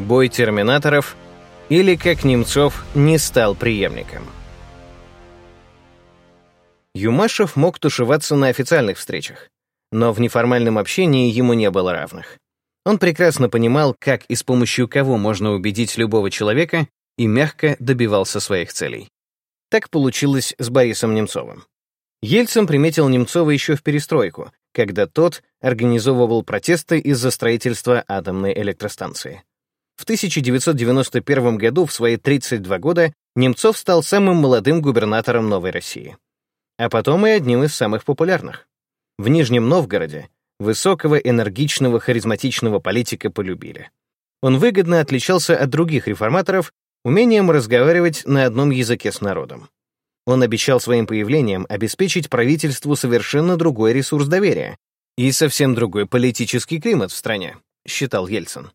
Бой терминаторов или как Немцов не стал преемником. Юмашев мог тушеваться на официальных встречах, но в неформальном общении ему не было равных. Он прекрасно понимал, как и с помощью кого можно убедить любого человека и мягко добивался своих целей. Так получилось с Борисом Немцовым. Ельцин приметил Немцова еще в перестройку, когда тот организовывал протесты из-за строительства атомной электростанции. В 1991 году, в свои 32 года, Немцов стал самым молодым губернатором Новой России. А потом и одним из самых популярных. В Нижнем Новгороде высокого, энергичного, харизматичного политика полюбили. Он выгодно отличался от других реформаторов умением разговаривать на одном языке с народом. Он обещал своим появлением обеспечить правительству совершенно другой ресурс доверия и совсем другой политический климат в стране, считал Ельцин.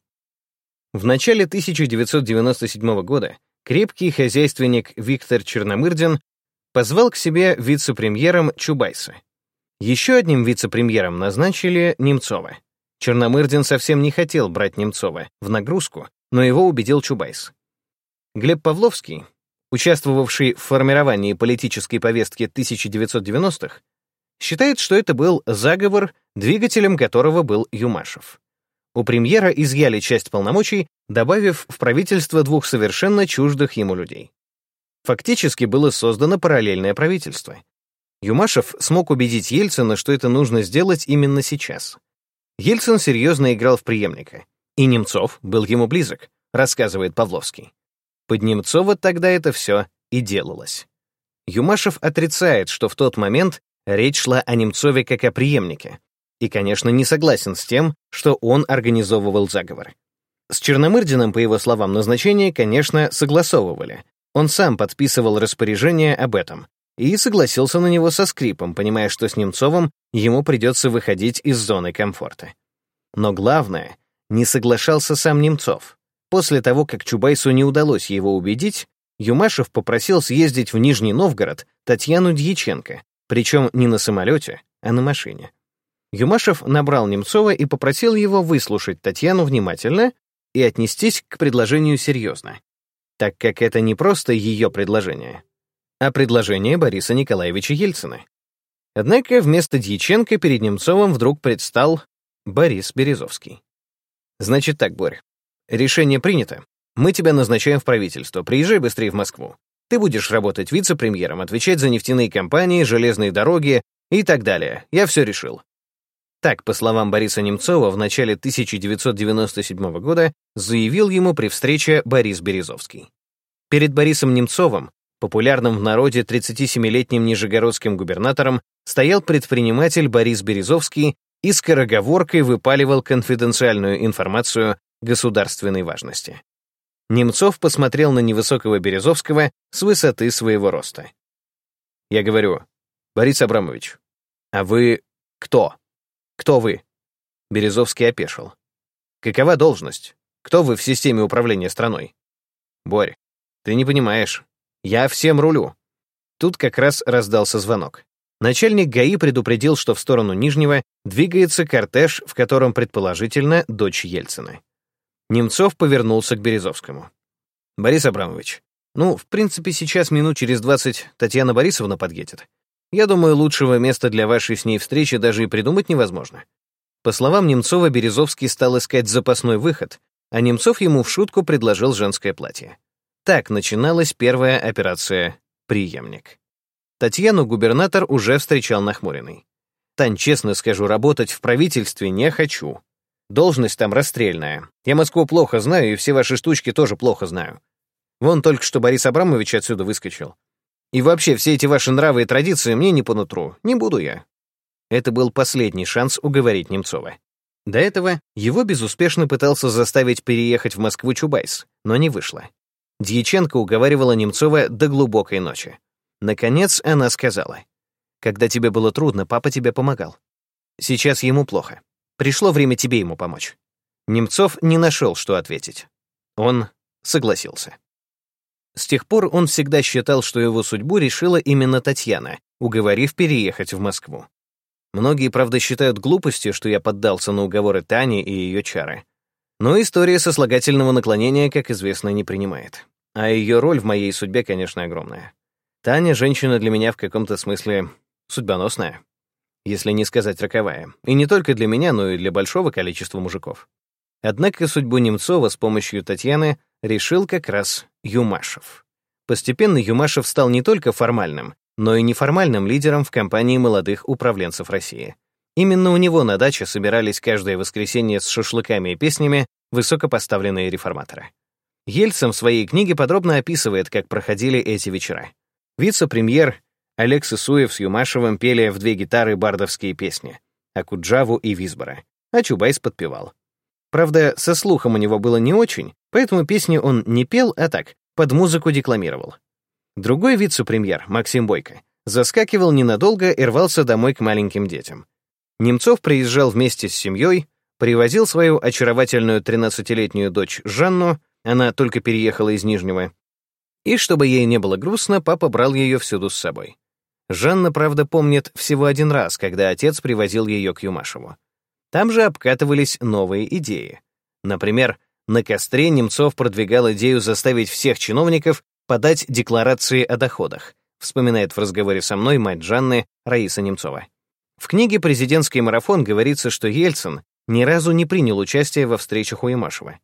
В начале 1997 года крепкий хозяйственник Виктор Черномырдин позвал к себе вице-премьером Чубайса. Еще одним вице-премьером назначили Немцова. Черномырдин совсем не хотел брать Немцова в нагрузку, но его убедил Чубайс. Глеб Павловский, участвовавший в формировании политической повестки 1990-х, считает, что это был заговор, двигателем которого был Юмашев. У премьера изъяли часть полномочий, добавив в правительство двух совершенно чуждых ему людей. Фактически было создано параллельное правительство. Юмашев смог убедить Ельцина, что это нужно сделать именно сейчас. Ельцин серьезно играл в преемника, и Немцов был ему близок, рассказывает Павловский. Под Немцова тогда это все и делалось. Юмашев отрицает, что в тот момент речь шла о Немцове как о преемнике, и, конечно, не согласен с тем, что он организовывал заговор. С Черномырдиным, по его словам, назначение, конечно, согласовывали. Он сам подписывал распоряжение об этом и согласился на него со скрипом, понимая, что с Немцовым ему придется выходить из зоны комфорта. Но главное, не соглашался сам Немцов. После того, как Чубайсу не удалось его убедить, Юмашев попросил съездить в Нижний Новгород Татьяну Дьяченко, причем не на самолете, а на машине. Юмашев набрал Немцова и попросил его выслушать Татьяну внимательно и отнестись к предложению серьезно, так как это не просто ее предложение, а предложение Бориса Николаевича Ельцина. Однако вместо Дьяченко перед Немцовым вдруг предстал Борис Березовский. «Значит так, Борь, Решение принято. Мы тебя назначаем в правительство. Приезжай быстрее в Москву. Ты будешь работать вице-премьером, отвечать за нефтяные компании, железные дороги и так далее. Я все решил. Так, по словам Бориса Немцова, в начале 1997 года заявил ему при встрече Борис Березовский. Перед Борисом Немцовым, популярным в народе 37-летним нижегородским губернатором, стоял предприниматель Борис Березовский и скороговоркой выпаливал конфиденциальную информацию государственной важности. Немцов посмотрел на невысокого Березовского с высоты своего роста. Я говорю, Борис Абрамович, а вы кто? Кто вы? Березовский опешил. Какова должность? Кто вы в системе управления страной? Борь, ты не понимаешь. Я всем рулю. Тут как раз раздался звонок. Начальник ГАИ предупредил, что в сторону Нижнего двигается кортеж, в котором, предположительно, дочь Ельцина. Немцов повернулся к Березовскому. «Борис Абрамович, ну, в принципе, сейчас минут через двадцать Татьяна Борисовна подъедет. Я думаю, лучшего места для вашей с ней встречи даже и придумать невозможно». По словам Немцова, Березовский стал искать запасной выход, а Немцов ему в шутку предложил женское платье. Так начиналась первая операция «Приемник». Татьяну губернатор уже встречал нахмуренный. «Тань, честно скажу, работать в правительстве не хочу. Должность там расстрельная. Я Москву плохо знаю, и все ваши штучки тоже плохо знаю. Вон только что Борис Абрамович отсюда выскочил. И вообще, все эти ваши нравы и традиции мне не по нутру. Не буду я». Это был последний шанс уговорить Немцова. До этого его безуспешно пытался заставить переехать в Москву Чубайс, но не вышло. Дьяченко уговаривала Немцова до глубокой ночи. Наконец она сказала, «Когда тебе было трудно, папа тебе помогал. Сейчас ему плохо. Пришло время тебе ему помочь». Немцов не нашел, что ответить. Он согласился. С тех пор он всегда считал, что его судьбу решила именно Татьяна, уговорив переехать в Москву. Многие, правда, считают глупостью, что я поддался на уговоры Тани и ее чары. Но история сослагательного наклонения, как известно, не принимает. А ее роль в моей судьбе, конечно, огромная. Таня — женщина для меня в каком-то смысле судьбоносная, если не сказать роковая. И не только для меня, но и для большого количества мужиков. Однако судьбу Немцова с помощью Татьяны решил как раз Юмашев. Постепенно Юмашев стал не только формальным, но и неформальным лидером в компании молодых управленцев России. Именно у него на даче собирались каждое воскресенье с шашлыками и песнями высокопоставленные реформаторы. Ельцин в своей книге подробно описывает, как проходили эти вечера. Вице-премьер Олег Сысуев с Юмашевым пели в две гитары бардовские песни Акуджаву и Визбора, а Чубайс подпевал. Правда, со слухом у него было не очень, поэтому песни он не пел, а так, под музыку декламировал. Другой вице-премьер, Максим Бойко, заскакивал ненадолго и рвался домой к маленьким детям. Немцов приезжал вместе с семьей, привозил свою очаровательную 13-летнюю дочь Жанну, она только переехала из Нижнего, и чтобы ей не было грустно, папа брал ее всюду с собой. Жанна, правда, помнит всего один раз, когда отец привозил ее к Юмашеву. Там же обкатывались новые идеи. Например, на костре Немцов продвигал идею заставить всех чиновников подать декларации о доходах, вспоминает в разговоре со мной мать Жанны Раиса Немцова. В книге «Президентский марафон» говорится, что Ельцин ни разу не принял участие во встречах у Ямашева.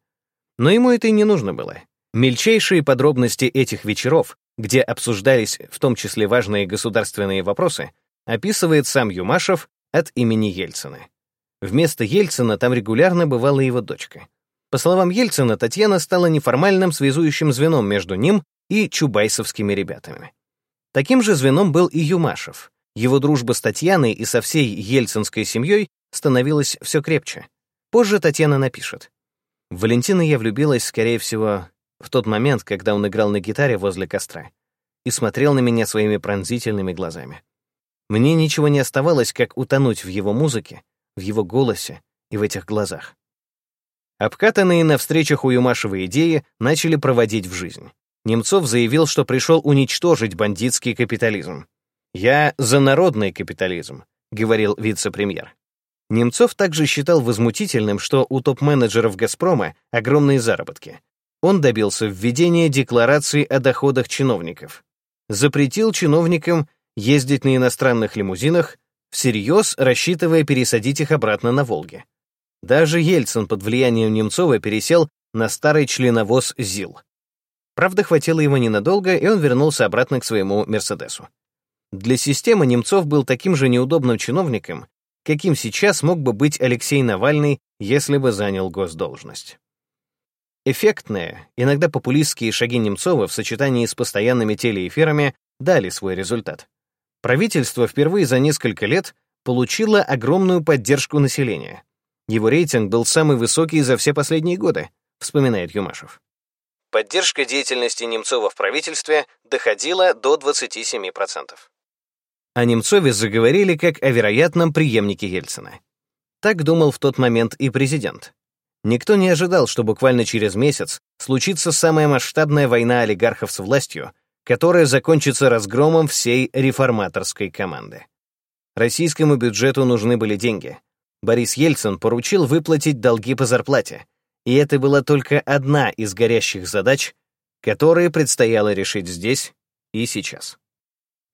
Но ему это и не нужно было. Мельчайшие подробности этих вечеров, где обсуждались в том числе важные государственные вопросы, описывает сам Юмашев от имени Ельцина. Вместо Ельцина там регулярно бывала его дочка. По словам Ельцина, Татьяна стала неформальным связующим звеном между ним и чубайсовскими ребятами. Таким же звеном был и Юмашев. Его дружба с Татьяной и со всей ельцинской семьей становилась все крепче. Позже Татьяна напишет. В Валентина я влюбилась, скорее всего, в тот момент, когда он играл на гитаре возле костра и смотрел на меня своими пронзительными глазами. Мне ничего не оставалось, как утонуть в его музыке, в его голосе и в этих глазах. Обкатанные на встречах у Юмашева идеи начали проводить в жизнь. Немцов заявил, что пришел уничтожить бандитский капитализм. «Я за народный капитализм», — говорил вице-премьер. Немцов также считал возмутительным, что у топ-менеджеров «Газпрома» огромные заработки. Он добился введения декларации о доходах чиновников. Запретил чиновникам ездить на иностранных лимузинах, всерьез рассчитывая пересадить их обратно на Волге. Даже Ельцин под влиянием Немцова пересел на старый членовоз ЗИЛ. Правда, хватило его ненадолго, и он вернулся обратно к своему «Мерседесу». Для системы Немцов был таким же неудобным чиновником, каким сейчас мог бы быть Алексей Навальный, если бы занял госдолжность. Эффектные, иногда популистские шаги Немцова в сочетании с постоянными телеэфирами дали свой результат. Правительство впервые за несколько лет получило огромную поддержку населения. Его рейтинг был самый высокий за все последние годы, вспоминает Юмашев. Поддержка деятельности Немцова в правительстве доходила до 27%. О Немцове заговорили как о вероятном преемнике Ельцина. Так думал в тот момент и президент. Никто не ожидал, что буквально через месяц случится самая масштабная война олигархов с властью, которая закончится разгромом всей реформаторской команды. Российскому бюджету нужны были деньги. Борис Ельцин поручил выплатить долги по зарплате, и это была только одна из горящих задач, которые предстояло решить здесь и сейчас.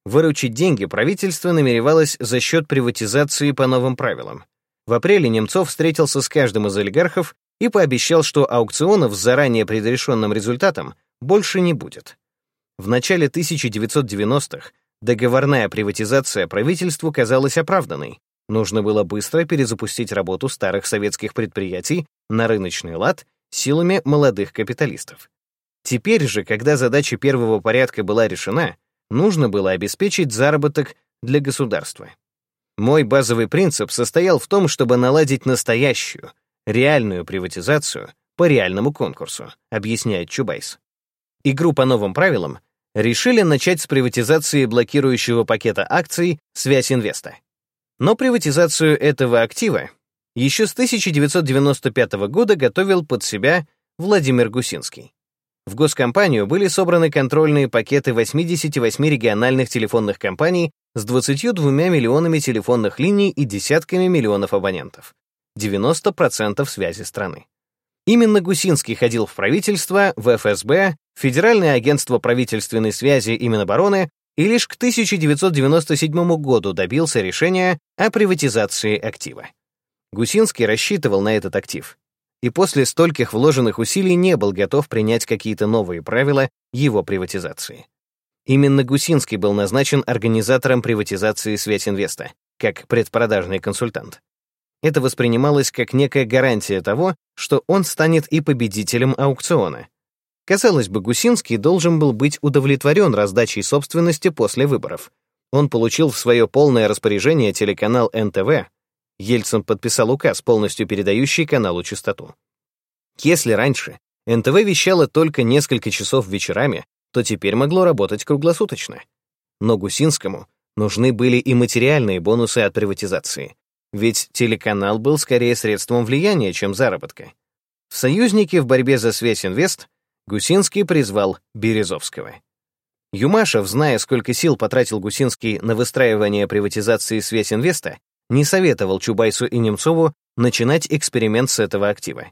Выручить деньги правительство намеревалось за счет приватизации по новым правилам. В апреле Немцов встретился с каждым из олигархов и пообещал, что аукционов с заранее предрешенным результатом больше не будет. В начале 1990-х договорная приватизация правительству казалась оправданной. Нужно было быстро перезапустить работу старых советских предприятий на рыночный лад силами молодых капиталистов. Теперь же, когда задача первого порядка была решена, нужно было обеспечить заработок для государства. Мой базовый принцип состоял в том, чтобы наладить настоящую, реальную приватизацию по реальному конкурсу, объясняет Чубайс. Игру по новым правилам решили начать с приватизации блокирующего пакета акций «Связь Инвеста». Но приватизацию этого актива еще с 1995 года готовил под себя Владимир Гусинский. В госкомпанию были собраны контрольные пакеты 88 региональных телефонных компаний с 22 миллионами телефонных линий и десятками миллионов абонентов. 90% связи страны. Именно Гусинский ходил в правительство, в ФСБ, Федеральное агентство правительственной связи и Минобороны и лишь к 1997 году добился решения о приватизации актива. Гусинский рассчитывал на этот актив, и после стольких вложенных усилий не был готов принять какие-то новые правила его приватизации. Именно Гусинский был назначен организатором приватизации Связинвеста, как предпродажный консультант. Это воспринималось как некая гарантия того, что он станет и победителем аукциона. Казалось бы, Гусинский должен был быть удовлетворен раздачей собственности после выборов. Он получил в свое полное распоряжение телеканал НТВ. Ельцин подписал указ, полностью передающий каналу частоту. Если раньше НТВ вещало только несколько часов вечерами, то теперь могло работать круглосуточно. Но Гусинскому нужны были и материальные бонусы от приватизации. Ведь телеканал был скорее средством влияния, чем заработка. В союзники в борьбе за связь инвест Гусинский призвал Березовского. Юмашев, зная, сколько сил потратил Гусинский на выстраивание приватизации связь инвеста, не советовал Чубайсу и Немцову начинать эксперимент с этого актива.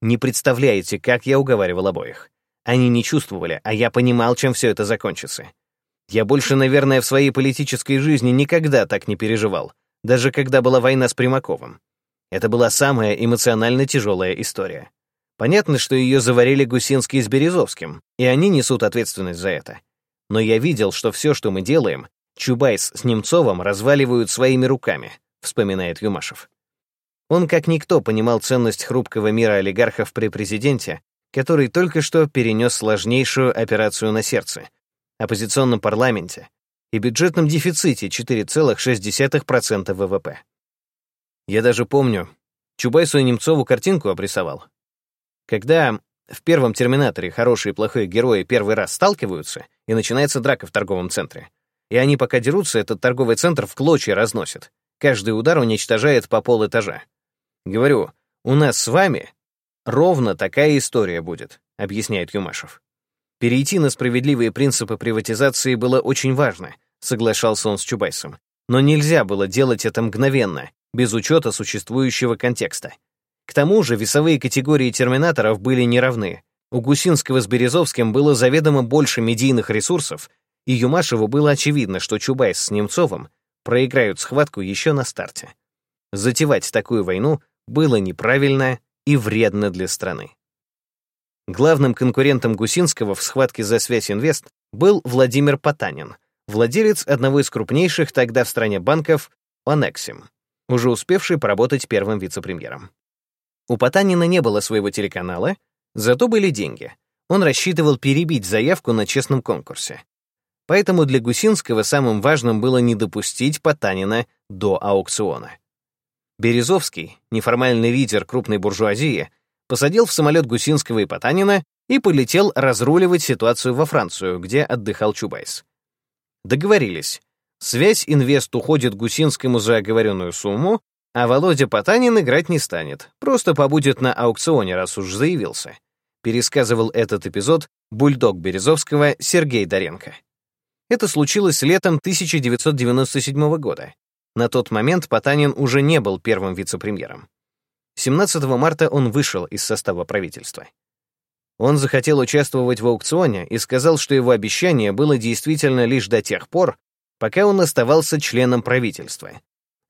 Не представляете, как я уговаривал обоих. Они не чувствовали, а я понимал, чем все это закончится. Я больше, наверное, в своей политической жизни никогда так не переживал, даже когда была война с Примаковым. Это была самая эмоционально тяжелая история. Понятно, что ее заварили Гусинский с Березовским, и они несут ответственность за это. Но я видел, что все, что мы делаем, Чубайс с Немцовым разваливают своими руками, вспоминает Юмашев. Он как никто понимал ценность хрупкого мира олигархов при президенте, который только что перенес сложнейшую операцию на сердце, оппозиционном парламенте, и бюджетном дефиците 4,6% ВВП. Я даже помню, Чубайсу и Немцову картинку обрисовал. Когда в первом «Терминаторе» хорошие и плохие герои первый раз сталкиваются, и начинается драка в торговом центре. И они пока дерутся, этот торговый центр в клочья разносит. Каждый удар уничтожает по пол этажа. Говорю, у нас с вами ровно такая история будет, объясняет Юмашев. Перейти на справедливые принципы приватизации было очень важно, соглашался он с Чубайсом. Но нельзя было делать это мгновенно, без учета существующего контекста. К тому же весовые категории терминаторов были неравны. У Гусинского с Березовским было заведомо больше медийных ресурсов, и Юмашеву было очевидно, что Чубайс с Немцовым проиграют схватку еще на старте. Затевать такую войну было неправильно и вредно для страны. Главным конкурентом Гусинского в схватке за связь инвест был Владимир Потанин, владелец одного из крупнейших тогда в стране банков Онексим, уже успевший поработать первым вице-премьером. У Потанина не было своего телеканала, зато были деньги. Он рассчитывал перебить заявку на честном конкурсе. Поэтому для Гусинского самым важным было не допустить Потанина до аукциона. Березовский, неформальный лидер крупной буржуазии, посадил в самолет Гусинского и Потанина и полетел разруливать ситуацию во Францию, где отдыхал Чубайс. Договорились. Связь инвест уходит Гусинскому за оговоренную сумму, а Володя Потанин играть не станет, просто побудет на аукционе, раз уж заявился. Пересказывал этот эпизод бульдог Березовского Сергей Доренко. Это случилось летом 1997 года. На тот момент Потанин уже не был первым вице-премьером. 17 марта он вышел из состава правительства. Он захотел участвовать в аукционе и сказал, что его обещание было действительно лишь до тех пор, пока он оставался членом правительства.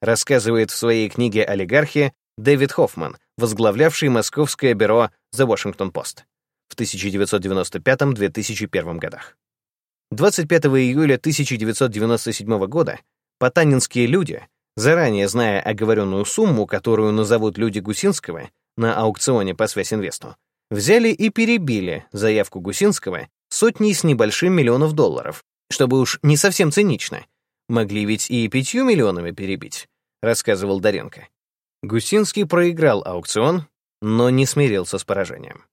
Рассказывает в своей книге «Олигархи» Дэвид Хоффман, возглавлявший московское бюро The Washington Post в 1995-2001 годах. 25 июля 1997 года потанинские люди заранее зная оговоренную сумму, которую назовут люди Гусинского на аукционе по связинвесту, взяли и перебили заявку Гусинского сотней с небольшим миллионов долларов, чтобы уж не совсем цинично. Могли ведь и пятью миллионами перебить, рассказывал Доренко. Гусинский проиграл аукцион, но не смирился с поражением.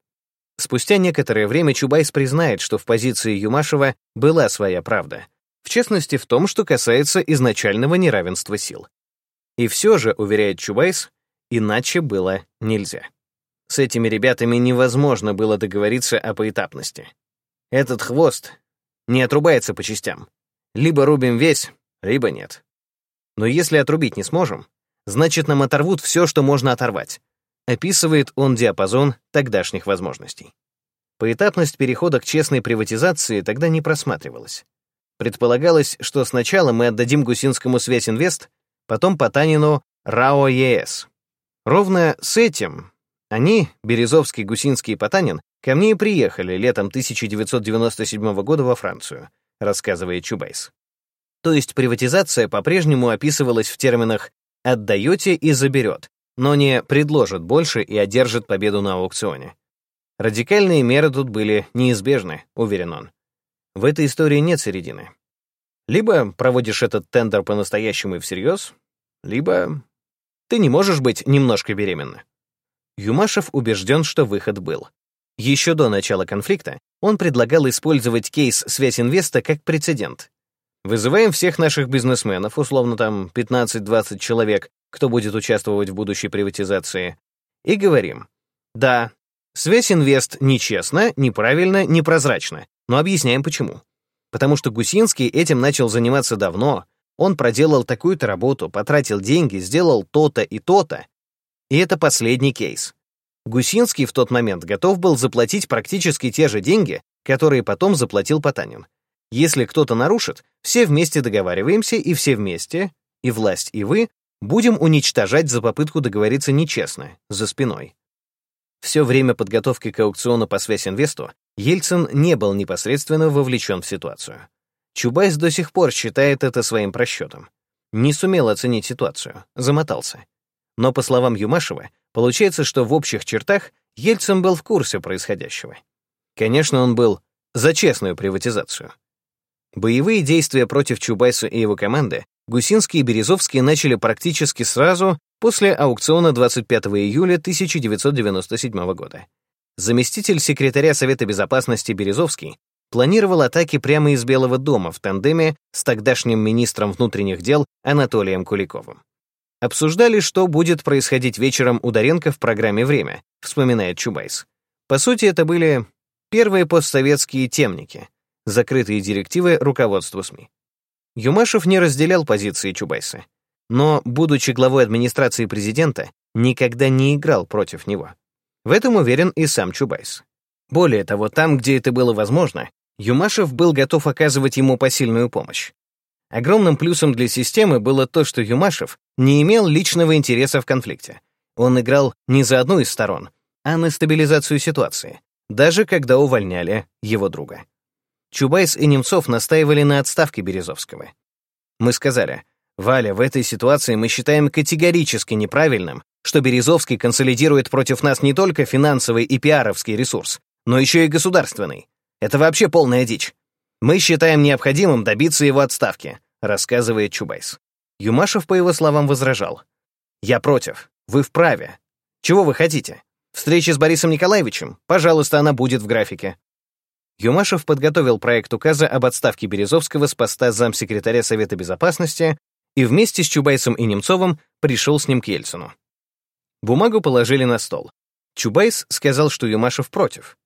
Спустя некоторое время Чубайс признает, что в позиции Юмашева была своя правда, в частности в том, что касается изначального неравенства сил. И все же, уверяет Чубайс, иначе было нельзя. С этими ребятами невозможно было договориться о поэтапности. Этот хвост не отрубается по частям. Либо рубим весь, либо нет. Но если отрубить не сможем, значит, нам оторвут все, что можно оторвать. описывает он диапазон тогдашних возможностей. Поэтапность перехода к честной приватизации тогда не просматривалась. Предполагалось, что сначала мы отдадим Гусинскому Связинвест, потом Потанину РАО ЕС. Ровно с этим они, Березовский, Гусинский и Потанин, ко мне и приехали летом 1997 года во Францию, рассказывает Чубайс. То есть приватизация по-прежнему описывалась в терминах «отдаете и заберет», но не «предложит больше и одержит победу на аукционе». Радикальные меры тут были неизбежны, уверен он. В этой истории нет середины. Либо проводишь этот тендер по-настоящему и всерьез, либо ты не можешь быть немножко беременна. Юмашев убежден, что выход был. Еще до начала конфликта он предлагал использовать кейс «Связь Инвеста» как прецедент. Вызываем всех наших бизнесменов, условно там 15-20 человек, кто будет участвовать в будущей приватизации, и говорим, да, Связь Инвест нечестно, неправильно, непрозрачно, но объясняем почему. Потому что Гусинский этим начал заниматься давно, он проделал такую-то работу, потратил деньги, сделал то-то и то-то. И это последний кейс. Гусинский в тот момент готов был заплатить практически те же деньги, которые потом заплатил Потанин. Если кто-то нарушит, все вместе договариваемся, и все вместе, и власть, и вы, будем уничтожать за попытку договориться нечестно, за спиной. Все время подготовки к аукциону по связь инвесту Ельцин не был непосредственно вовлечен в ситуацию. Чубайс до сих пор считает это своим просчетом. Не сумел оценить ситуацию, замотался. Но, по словам Юмашева, получается, что в общих чертах Ельцин был в курсе происходящего. Конечно, он был за честную приватизацию. Боевые действия против Чубайса и его команды Гусинский и Березовский начали практически сразу после аукциона 25 июля 1997 года. Заместитель секретаря Совета Безопасности Березовский планировал атаки прямо из Белого дома в тандеме с тогдашним министром внутренних дел Анатолием Куликовым. Обсуждали, что будет происходить вечером у Доренко в программе «Время», вспоминает Чубайс. По сути, это были первые постсоветские темники, закрытые директивы руководства СМИ. Юмашев не разделял позиции Чубайса но, будучи главой администрации президента, никогда не играл против него. В этом уверен и сам Чубайс. Более того, там, где это было возможно, Юмашев был готов оказывать ему посильную помощь. Огромным плюсом для системы было то, что Юмашев не имел личного интереса в конфликте. Он играл не за одну из сторон, а на стабилизацию ситуации, даже когда увольняли его друга. Чубайс и Немцов настаивали на отставке Березовского. Мы сказали, Валя, в этой ситуации мы считаем категорически неправильным, что Березовский консолидирует против нас не только финансовый и пиаровский ресурс, но еще и государственный. Это вообще полная дичь. Мы считаем необходимым добиться его отставки, рассказывает Чубайс. Юмашев, по его словам, возражал. «Я против. Вы вправе. Чего вы хотите? Встречи с Борисом Николаевичем? Пожалуйста, она будет в графике». Юмашев подготовил проект указа об отставке Березовского с поста замсекретаря Совета Безопасности и вместе с Чубайсом и Немцовым пришел с ним к Ельцину. Бумагу положили на стол. Чубайс сказал, что Юмашев против.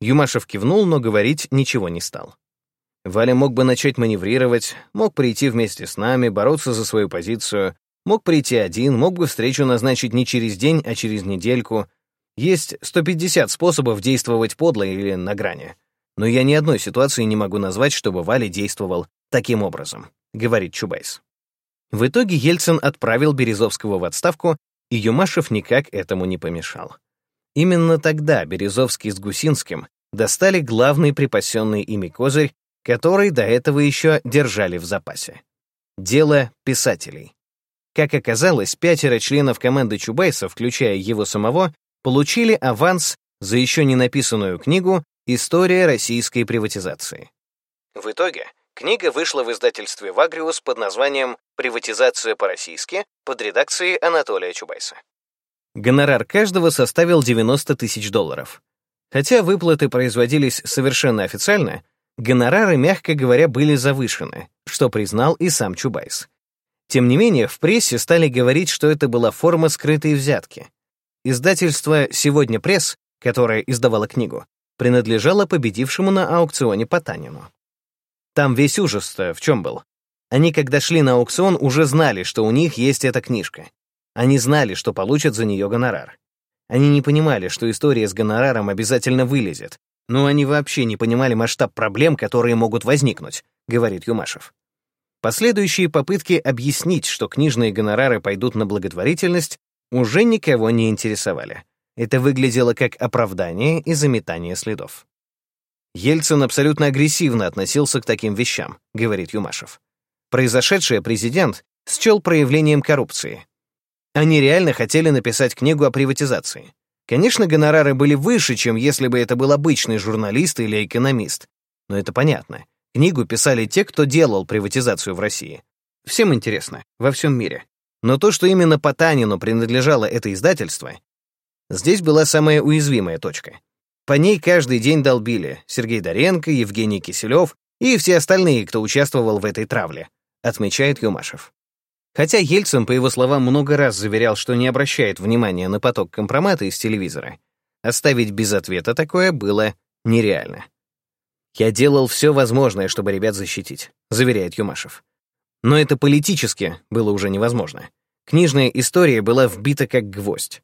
Юмашев кивнул, но говорить ничего не стал. Валя мог бы начать маневрировать, мог прийти вместе с нами, бороться за свою позицию, мог прийти один, мог бы встречу назначить не через день, а через недельку. Есть 150 способов действовать подло или на грани. Но я ни одной ситуации не могу назвать, чтобы Валя действовал таким образом, говорит Чубайс. В итоге Ельцин отправил Березовского в отставку, и Юмашев никак этому не помешал. Именно тогда Березовский с Гусинским достали главный припасенный ими козырь, который до этого еще держали в запасе. Дело писателей. Как оказалось, пятеро членов команды Чубайса, включая его самого, получили аванс за еще не написанную книгу «История российской приватизации». В итоге Книга вышла в издательстве «Вагриус» под названием «Приватизация по-российски» под редакцией Анатолия Чубайса. Гонорар каждого составил 90 тысяч долларов. Хотя выплаты производились совершенно официально, гонорары, мягко говоря, были завышены, что признал и сам Чубайс. Тем не менее, в прессе стали говорить, что это была форма скрытой взятки. Издательство «Сегодня пресс», которое издавало книгу, принадлежало победившему на аукционе Потанину. Там весь ужас-то в чем был? Они, когда шли на аукцион, уже знали, что у них есть эта книжка. Они знали, что получат за нее гонорар. Они не понимали, что история с гонораром обязательно вылезет, но они вообще не понимали масштаб проблем, которые могут возникнуть, говорит Юмашев. Последующие попытки объяснить, что книжные гонорары пойдут на благотворительность, уже никого не интересовали. Это выглядело как оправдание и заметание следов. Ельцин абсолютно агрессивно относился к таким вещам, говорит Юмашев. Произошедшее президент счел проявлением коррупции. Они реально хотели написать книгу о приватизации. Конечно, гонорары были выше, чем если бы это был обычный журналист или экономист. Но это понятно. Книгу писали те, кто делал приватизацию в России. Всем интересно, во всем мире. Но то, что именно Потанину принадлежало это издательство, здесь была самая уязвимая точка. По ней каждый день долбили Сергей Доренко, Евгений Киселев и все остальные, кто участвовал в этой травле, отмечает Юмашев. Хотя Ельцин, по его словам, много раз заверял, что не обращает внимания на поток компромата из телевизора, оставить без ответа такое было нереально. «Я делал все возможное, чтобы ребят защитить», — заверяет Юмашев. Но это политически было уже невозможно. Книжная история была вбита как гвоздь.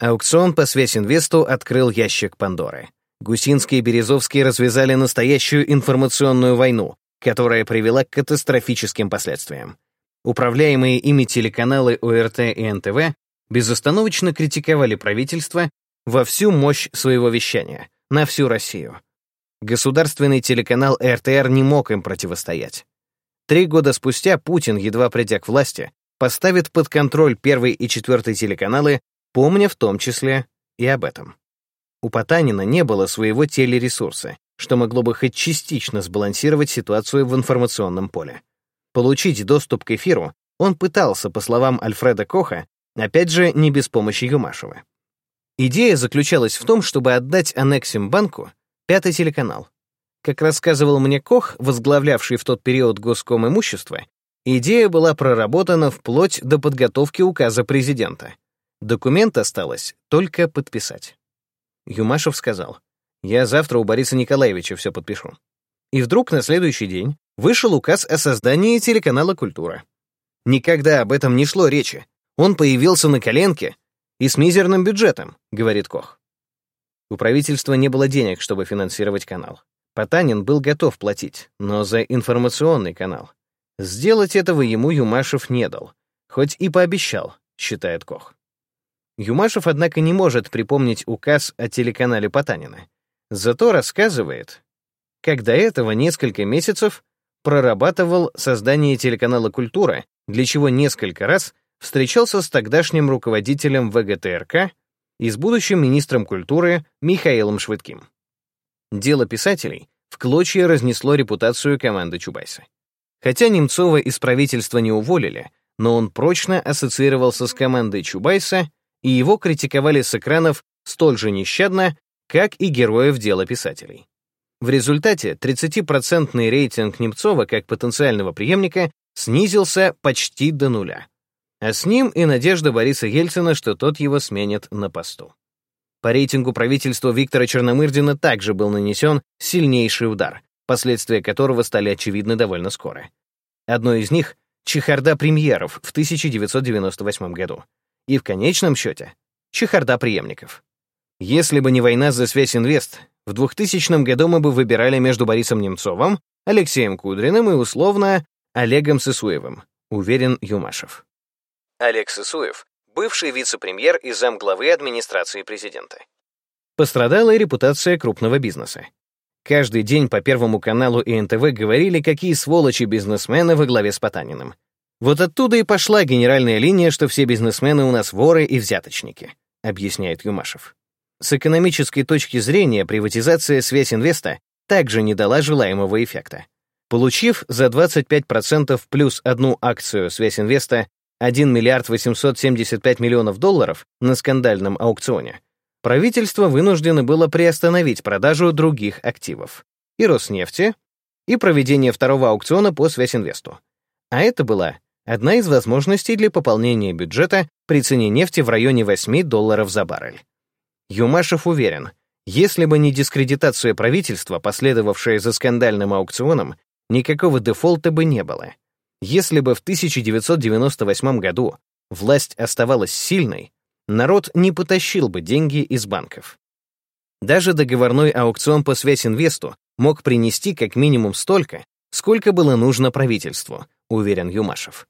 Аукцион по Связинвесту открыл ящик Пандоры. Гусинский и Березовский развязали настоящую информационную войну, которая привела к катастрофическим последствиям. Управляемые ими телеканалы ОРТ и НТВ безостановочно критиковали правительство во всю мощь своего вещания, на всю Россию. Государственный телеканал РТР не мог им противостоять. Три года спустя Путин, едва придя к власти, поставит под контроль первый и четвертый телеканалы, помня в том числе и об этом. У Потанина не было своего телересурса, что могло бы хоть частично сбалансировать ситуацию в информационном поле. Получить доступ к эфиру он пытался, по словам Альфреда Коха, опять же, не без помощи Юмашева. Идея заключалась в том, чтобы отдать Анексим банку пятый телеканал. Как рассказывал мне Кох, возглавлявший в тот период госком имущество, идея была проработана вплоть до подготовки указа президента. Документ осталось только подписать. Юмашев сказал, «Я завтра у Бориса Николаевича все подпишу». И вдруг на следующий день вышел указ о создании телеканала «Культура». Никогда об этом не шло речи. Он появился на коленке и с мизерным бюджетом, говорит Кох. У правительства не было денег, чтобы финансировать канал. Потанин был готов платить, но за информационный канал. Сделать этого ему Юмашев не дал, хоть и пообещал, считает Кох. Юмашев, однако, не может припомнить указ о телеканале Потанина. Зато рассказывает, как до этого несколько месяцев прорабатывал создание телеканала «Культура», для чего несколько раз встречался с тогдашним руководителем ВГТРК и с будущим министром культуры Михаилом Швыдким. Дело писателей в клочья разнесло репутацию команды Чубайса. Хотя Немцова из правительства не уволили, но он прочно ассоциировался с командой Чубайса, и его критиковали с экранов столь же нещадно, как и героев дела писателей. В результате 30% рейтинг Немцова как потенциального преемника снизился почти до нуля. А с ним и надежда Бориса Ельцина, что тот его сменит на посту. По рейтингу правительства Виктора Черномырдина также был нанесен сильнейший удар, последствия которого стали очевидны довольно скоро. Одно из них — чехарда премьеров в 1998 году. И в конечном счете — чехарда преемников. Если бы не война за связь инвест, в 2000 году мы бы выбирали между Борисом Немцовым, Алексеем Кудриным и, условно, Олегом Сысуевым, уверен Юмашев. Олег Сысуев — бывший вице-премьер и замглавы администрации президента. Пострадала и репутация крупного бизнеса. Каждый день по Первому каналу и НТВ говорили, какие сволочи бизнесмены во главе с Потаниным. Вот оттуда и пошла генеральная линия, что все бизнесмены у нас воры и взяточники, объясняет Юмашев. С экономической точки зрения приватизация связь инвеста также не дала желаемого эффекта. Получив за 25% плюс одну акцию связь инвеста 1 миллиард 875 миллионов долларов на скандальном аукционе, правительство вынуждено было приостановить продажу других активов и Роснефти, и проведение второго аукциона по Связинвесту. А это была одна из возможностей для пополнения бюджета при цене нефти в районе 8 долларов за баррель. Юмашев уверен, если бы не дискредитация правительства, последовавшая за скандальным аукционом, никакого дефолта бы не было. Если бы в 1998 году власть оставалась сильной, народ не потащил бы деньги из банков. Даже договорной аукцион по Связинвесту мог принести как минимум столько, сколько было нужно правительству, уверен Юмашев.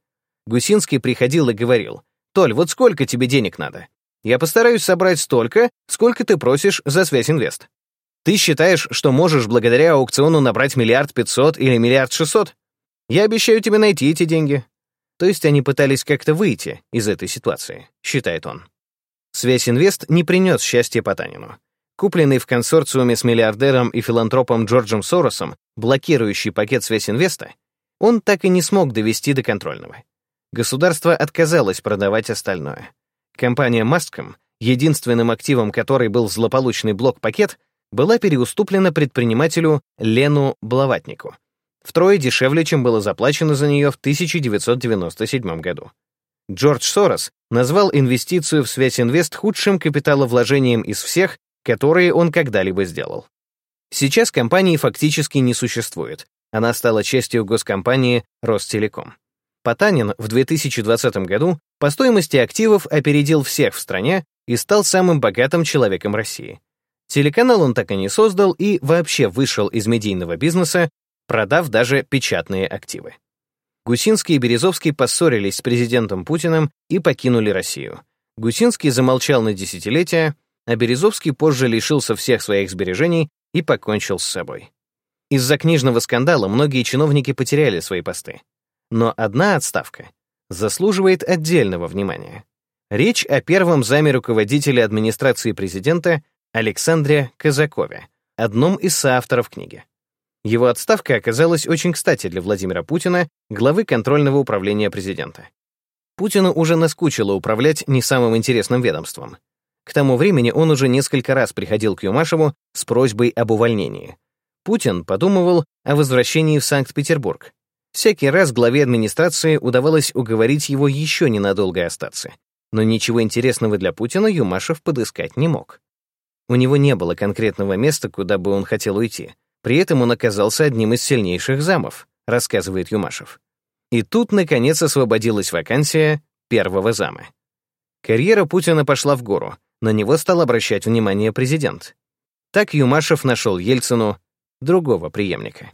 Гусинский приходил и говорил, «Толь, вот сколько тебе денег надо? Я постараюсь собрать столько, сколько ты просишь за Связинвест. Ты считаешь, что можешь благодаря аукциону набрать миллиард пятьсот или миллиард шестьсот? Я обещаю тебе найти эти деньги». То есть они пытались как-то выйти из этой ситуации, считает он. Связинвест не принес счастья Потанину. Купленный в консорциуме с миллиардером и филантропом Джорджем Соросом, блокирующий пакет Связинвеста, он так и не смог довести до контрольного. Государство отказалось продавать остальное. Компания Mascom, единственным активом которой был злополучный блок-пакет, была переуступлена предпринимателю Лену Блаватнику, втрое дешевле, чем было заплачено за нее в 1997 году. Джордж Сорос назвал инвестицию в Связинвест худшим капиталовложением из всех, которые он когда-либо сделал. Сейчас компании фактически не существует. Она стала частью госкомпании Ростелеком. Потанин в 2020 году по стоимости активов опередил всех в стране и стал самым богатым человеком России. Телеканал он так и не создал и вообще вышел из медийного бизнеса, продав даже печатные активы. Гусинский и Березовский поссорились с президентом Путиным и покинули Россию. Гусинский замолчал на десятилетия, а Березовский позже лишился всех своих сбережений и покончил с собой. Из-за книжного скандала многие чиновники потеряли свои посты. Но одна отставка заслуживает отдельного внимания. Речь о первом заме руководителя администрации президента Александре Казакове, одном из соавторов книги. Его отставка оказалась очень кстати для Владимира Путина, главы контрольного управления президента. Путину уже наскучило управлять не самым интересным ведомством. К тому времени он уже несколько раз приходил к Юмашеву с просьбой об увольнении. Путин подумывал о возвращении в Санкт-Петербург. Всякий раз главе администрации удавалось уговорить его еще ненадолго остаться. Но ничего интересного для Путина Юмашев подыскать не мог. У него не было конкретного места, куда бы он хотел уйти. При этом он оказался одним из сильнейших замов, рассказывает Юмашев. И тут, наконец, освободилась вакансия первого зама. Карьера Путина пошла в гору, на него стал обращать внимание президент. Так Юмашев нашел Ельцину другого преемника.